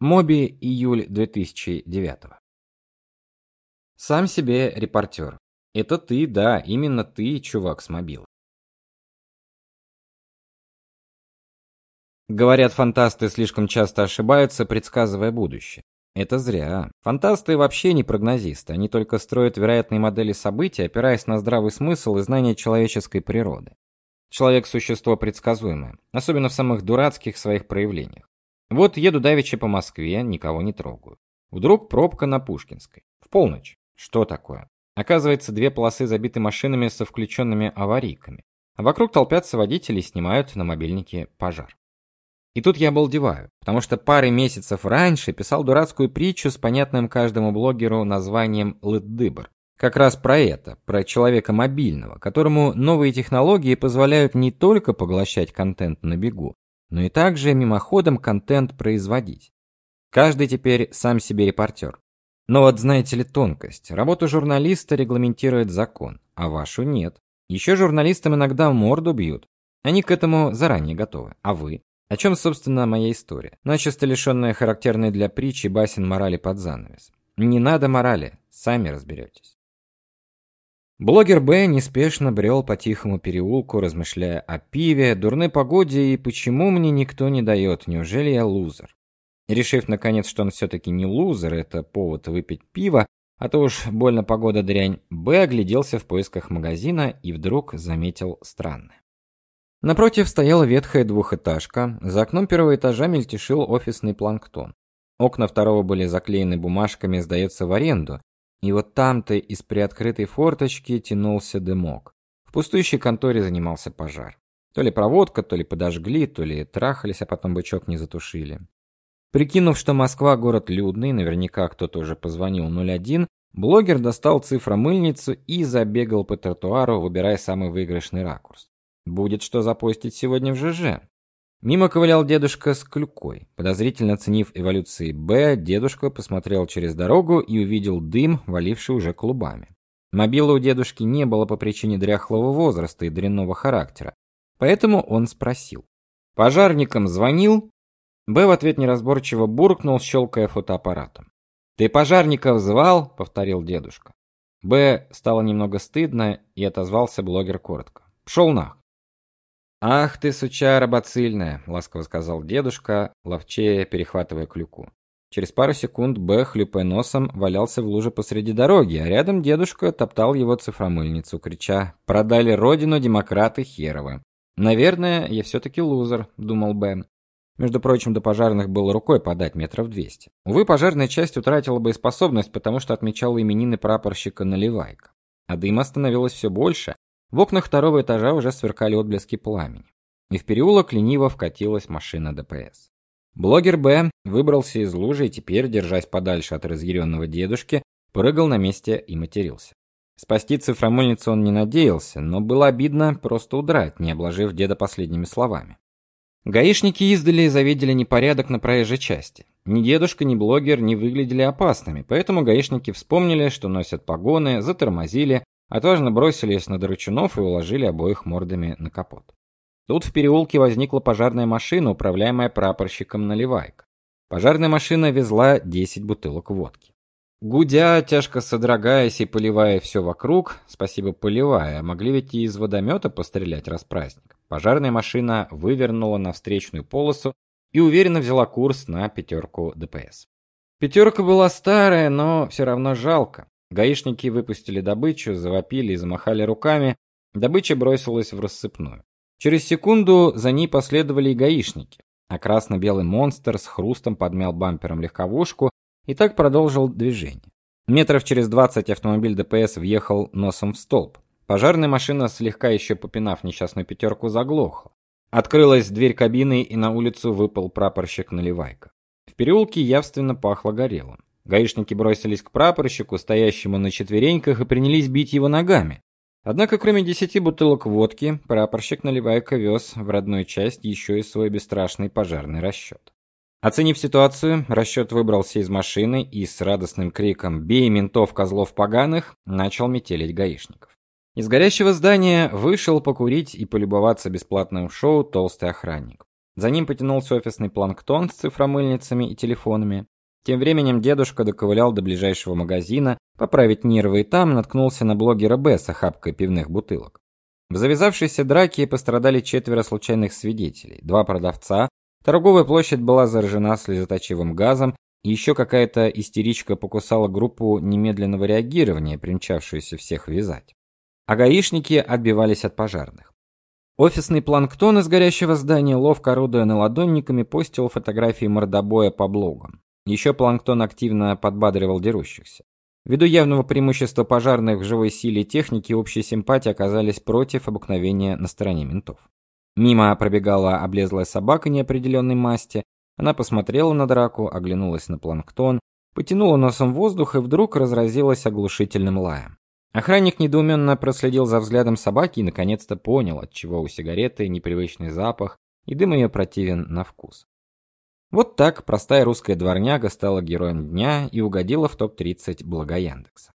Моби, июль 2009. Сам себе репортер. Это ты, да, именно ты, чувак с мобилы. Говорят, фантасты слишком часто ошибаются, предсказывая будущее. Это зря. Фантасты вообще не прогнозисты, они только строят вероятные модели событий, опираясь на здравый смысл и знание человеческой природы. Человек существо предсказуемое, особенно в самых дурацких своих проявлениях. Вот еду давеча по Москве, никого не трогаю. Вдруг пробка на Пушкинской. В полночь. Что такое? Оказывается, две полосы забиты машинами со включенными аварийками. А вокруг толпятся водители и снимают на мобильнике пожар. И тут я обалдеваю, потому что пары месяцев раньше писал дурацкую притчу с понятным каждому блогеру названием Лытдыбр. Как раз про это, про человека мобильного, которому новые технологии позволяют не только поглощать контент на бегу, но и также мимоходом контент производить. Каждый теперь сам себе репортер. Но вот знаете ли тонкость, работу журналиста регламентирует закон, а вашу нет. Еще журналистам иногда морду бьют. Они к этому заранее готовы. А вы? О чем, собственно, моя история? Начисто лишенная характерной для притчи басен морали под занавес. Не надо морали, сами разберетесь. Блогер Б неспешно брел по тихому переулку, размышляя о пиве, дурной погоде и почему мне никто не дает, неужели я лузер? Решив наконец, что он все таки не лузер, это повод выпить пиво, а то уж больно погода дрянь, Б огляделся в поисках магазина и вдруг заметил странное. Напротив стояла ветхая двухэтажка, за окном первого этажа мельтешил офисный планктон. Окна второго были заклеены бумажками, сдается в аренду, и вот там-то из приоткрытой форточки тянулся дымок. В пустующей конторе занимался пожар. То ли проводка, то ли подожгли, то ли трахались, а потом бычок не затушили. Прикинув, что Москва город людный, наверняка кто-то уже позвонил 01, блогер достал цифромыльницу и забегал по тротуару, выбирая самый выигрышный ракурс. Будет что запостить сегодня в ЖЖ. Мимо ковылял дедушка с клюкой. Подозрительно оценив эволюции Б, дедушка посмотрел через дорогу и увидел дым, валивший уже клубами. Мобилы у дедушки не было по причине дряхлого возраста и дрянного характера. Поэтому он спросил: "Пожарникам звонил?" Б в ответ неразборчиво буркнул, щелкая фотоаппаратом. "Ты пожарников звал?" повторил дедушка. Б стало немного стыдно и отозвался блогер коротко: "Пшел нах". Ах ты, сучара бацильная, ласково сказал дедушка, ловчее перехватывая клюку. Через пару секунд Б, хлюпая носом, валялся в луже посреди дороги, а рядом дедушка топтал его цифромыльницу, крича: "Продали родину демократы херовы". Наверное, я все таки лузер, думал Б. Между прочим, до пожарных было рукой подать метров двести. Увы, пожарная часть утратила бы способность, потому что отмечала именины прапорщика Наливайка. А дыма становилось все больше, в окнах второго этажа уже сверкали отблески пламени. И в переулок лениво вкатилась машина ДПС. Блогер Б выбрался из лужи и теперь, держась подальше от разъяренного дедушки, прыгал на месте и матерился. Спасти цифромольницу он не надеялся, но было обидно просто удрать, не обложив деда последними словами. Гаишники издали завидели непорядок на проезжей части. Ни дедушка, ни блогер не выглядели опасными, поэтому гаишники вспомнили, что носят погоны, затормозили Отважно бросились на драчунов и уложили обоих мордами на капот. Тут в переулке возникла пожарная машина, управляемая прапорщиком Наливайко. Пожарная машина везла 10 бутылок водки. Гудя, тяжко содрогаясь и поливая все вокруг, спасибо поливая, могли ведь и из водомета пострелять раз праздник. Пожарная машина вывернула на встречную полосу и уверенно взяла курс на пятерку ДПС. Пятерка была старая, но все равно жалко. Гаишники выпустили добычу, завопили и замахали руками. Добыча бросилась в рассыпную. Через секунду за ней последовали и гаишники, а красно-белый монстр с хрустом подмял бампером легковушку и так продолжил движение. Метров через двадцать автомобиль ДПС въехал носом в столб. Пожарная машина, слегка еще попинав несчастную пятерку, заглохла. Открылась дверь кабины, и на улицу выпал прапорщик Наливайко. В переулке явственно пахло горелым. Гаишники бросились к прапорщику, стоящему на четвереньках, и принялись бить его ногами. Однако, кроме десяти бутылок водки, прапорщик наливайка вез в родную часть еще и свой бесстрашный пожарный расчет. Оценив ситуацию, расчет выбрался из машины и с радостным криком «Бей ментов, козлов поганых!» начал метелить гаишников. Из горящего здания вышел покурить и полюбоваться бесплатным шоу толстый охранник. За ним потянулся офисный планктон с цифромыльницами и телефонами. Тем временем дедушка доковылял до ближайшего магазина, поправить нервы и там наткнулся на блогера Б с охапкой пивных бутылок. В завязавшейся драке пострадали четверо случайных свидетелей, два продавца, торговая площадь была заражена слезоточивым газом, и еще какая-то истеричка покусала группу немедленного реагирования, примчавшуюся всех вязать. А гаишники отбивались от пожарных. Офисный планктон из горящего здания, ловко орудуя наладонниками, постил фотографии мордобоя по блогам. Еще планктон активно подбадривал дерущихся. Ввиду явного преимущества пожарных в живой силе и технике, общие симпатии оказались против обыкновения на стороне ментов. Мимо пробегала облезлая собака неопределенной масти. Она посмотрела на драку, оглянулась на планктон, потянула носом воздух и вдруг разразилась оглушительным лаем. Охранник недоуменно проследил за взглядом собаки и наконец-то понял, от чего у сигареты непривычный запах и дым ее противен на вкус. Вот так простая русская дворняга стала героем дня и угодила в топ-30 Благояндекса.